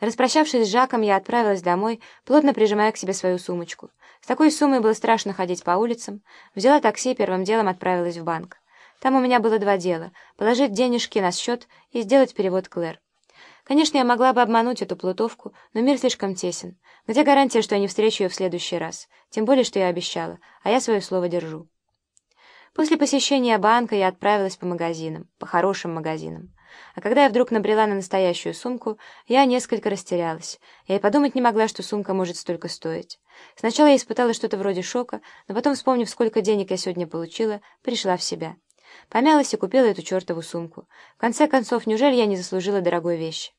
Распрощавшись с Жаком, я отправилась домой, плотно прижимая к себе свою сумочку. С такой суммой было страшно ходить по улицам. Взяла такси и первым делом отправилась в банк. Там у меня было два дела — положить денежки на счет и сделать перевод Клэр. Конечно, я могла бы обмануть эту плутовку, но мир слишком тесен. Где гарантия, что я не встречу ее в следующий раз? Тем более, что я обещала, а я свое слово держу. После посещения банка я отправилась по магазинам, по хорошим магазинам. А когда я вдруг набрела на настоящую сумку, я несколько растерялась. Я и подумать не могла, что сумка может столько стоить. Сначала я испытала что-то вроде шока, но потом, вспомнив, сколько денег я сегодня получила, пришла в себя. Помялась и купила эту чертову сумку. В конце концов, неужели я не заслужила дорогой вещи?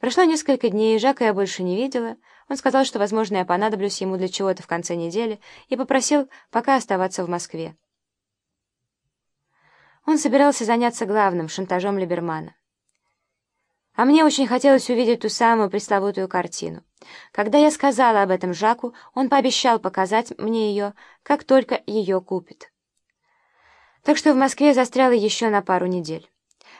Прошло несколько дней, и Жака я больше не видела. Он сказал, что, возможно, я понадоблюсь ему для чего-то в конце недели, и попросил пока оставаться в Москве. Он собирался заняться главным — шантажом Либермана. А мне очень хотелось увидеть ту самую пресловутую картину. Когда я сказала об этом Жаку, он пообещал показать мне ее, как только ее купит. Так что в Москве застряла еще на пару недель.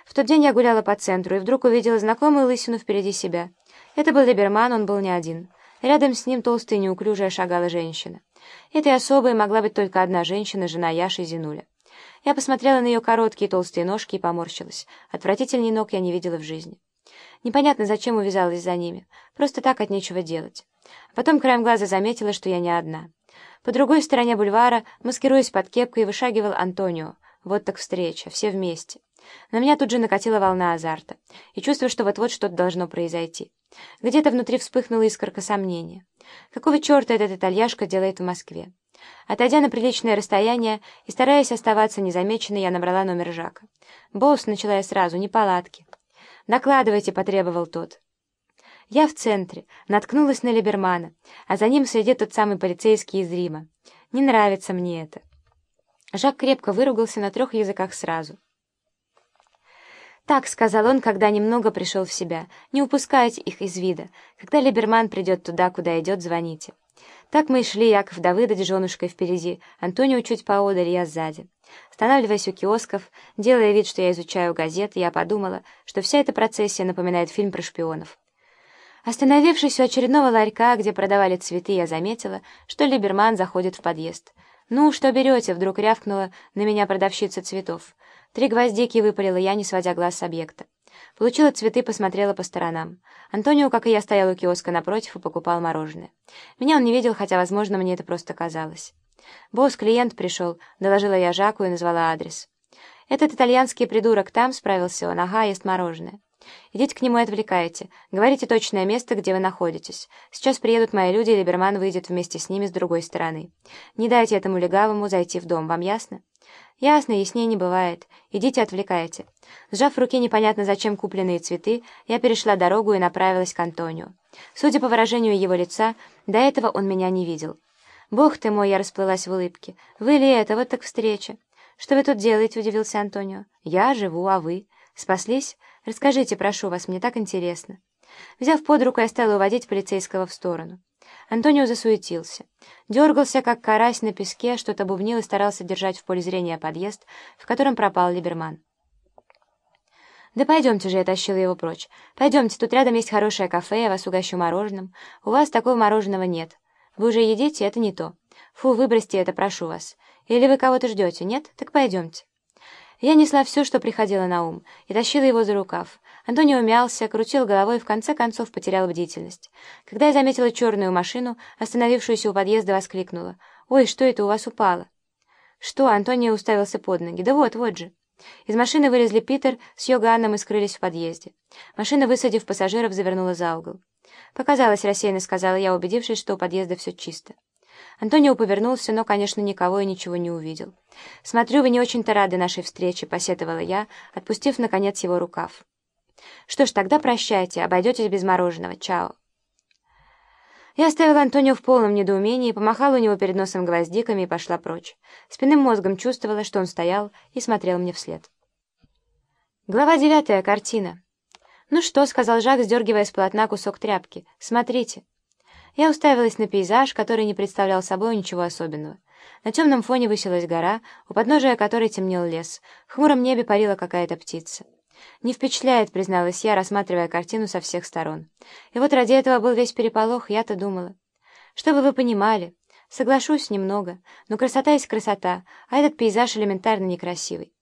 В тот день я гуляла по центру и вдруг увидела знакомую лысину впереди себя. Это был Либерман, он был не один. Рядом с ним толстая и неуклюжая шагала женщина. Этой особой могла быть только одна женщина, жена Яши Зинуля. Я посмотрела на ее короткие толстые ножки и поморщилась. Отвратительней ног я не видела в жизни. Непонятно, зачем увязалась за ними. Просто так от нечего делать. Потом краем глаза заметила, что я не одна. По другой стороне бульвара, маскируясь под кепкой, вышагивал Антонио. Вот так встреча, все вместе. На меня тут же накатила волна азарта, и чувство, что вот-вот что-то должно произойти. Где-то внутри вспыхнула искорка сомнения. Какого черта этот итальяшка делает в Москве? Отойдя на приличное расстояние и стараясь оставаться незамеченной, я набрала номер Жака. «Босс», — начала я сразу, — «не палатки». «Докладывайте», — потребовал тот. Я в центре, наткнулась на Либермана, а за ним следит тот самый полицейский из Рима. Не нравится мне это. Жак крепко выругался на трех языках сразу. «Так», — сказал он, когда немного пришел в себя, — «не упускайте их из вида. Когда Либерман придет туда, куда идет, звоните». Так мы и шли, Яков Давыда, женушкой впереди, Антонио чуть поодаль, я сзади. Останавливаясь у киосков, делая вид, что я изучаю газеты, я подумала, что вся эта процессия напоминает фильм про шпионов. Остановившись у очередного ларька, где продавали цветы, я заметила, что Либерман заходит в подъезд. «Ну, что берете?» — вдруг рявкнула на меня продавщица цветов. Три гвоздики выпалила я, не сводя глаз с объекта. Получила цветы, посмотрела по сторонам. Антонио, как и я, стоял у киоска напротив и покупал мороженое. Меня он не видел, хотя, возможно, мне это просто казалось. «Босс, клиент пришел», — доложила я Жаку и назвала адрес. «Этот итальянский придурок там», — справился он, — «ага, ест мороженое». «Идите к нему и отвлекайте. Говорите точное место, где вы находитесь. Сейчас приедут мои люди, и Либерман выйдет вместе с ними с другой стороны. Не дайте этому легавому зайти в дом, вам ясно?» «Ясно, яснее не бывает. Идите отвлекайте». Сжав в руке непонятно зачем купленные цветы, я перешла дорогу и направилась к Антонио. Судя по выражению его лица, до этого он меня не видел. «Бог ты мой!» — я расплылась в улыбке. «Вы ли это? Вот так встреча!» «Что вы тут делаете?» — удивился Антонио. «Я живу, а вы?» «Спаслись? Расскажите, прошу вас, мне так интересно». Взяв под руку, я стала уводить полицейского в сторону. Антонио засуетился. Дергался, как карась на песке, что-то бубнил и старался держать в поле зрения подъезд, в котором пропал Либерман. «Да пойдемте же», — я тащила его прочь. «Пойдемте, тут рядом есть хорошее кафе, я вас угощу мороженым. У вас такого мороженого нет. Вы уже едите, это не то. Фу, выбросьте это, прошу вас. Или вы кого-то ждете, нет? Так пойдемте». Я несла все, что приходило на ум, и тащила его за рукав. Антонио мялся, крутил головой и в конце концов потерял бдительность. Когда я заметила черную машину, остановившуюся у подъезда, воскликнула. «Ой, что это у вас упало?» «Что?» — Антонио уставился под ноги. «Да вот, вот же». Из машины вылезли Питер с Йоганном и скрылись в подъезде. Машина, высадив пассажиров, завернула за угол. «Показалось рассеянно», — сказала я, убедившись, что у подъезда все чисто. Антонио повернулся, но, конечно, никого и ничего не увидел. «Смотрю, вы не очень-то рады нашей встрече», — посетовала я, отпустив, наконец, его рукав. «Что ж, тогда прощайте, обойдетесь без мороженого. Чао». Я оставила Антонио в полном недоумении, помахала у него перед носом гвоздиками и пошла прочь. Спинным мозгом чувствовала, что он стоял и смотрел мне вслед. Глава девятая. Картина. «Ну что?» — сказал Жак, сдергивая с полотна кусок тряпки. «Смотрите». Я уставилась на пейзаж, который не представлял собой ничего особенного. На темном фоне высилась гора, у подножия которой темнел лес. В хмуром небе парила какая-то птица. «Не впечатляет», — призналась я, рассматривая картину со всех сторон. «И вот ради этого был весь переполох, я-то думала. Чтобы вы понимали, соглашусь немного, но красота есть красота, а этот пейзаж элементарно некрасивый.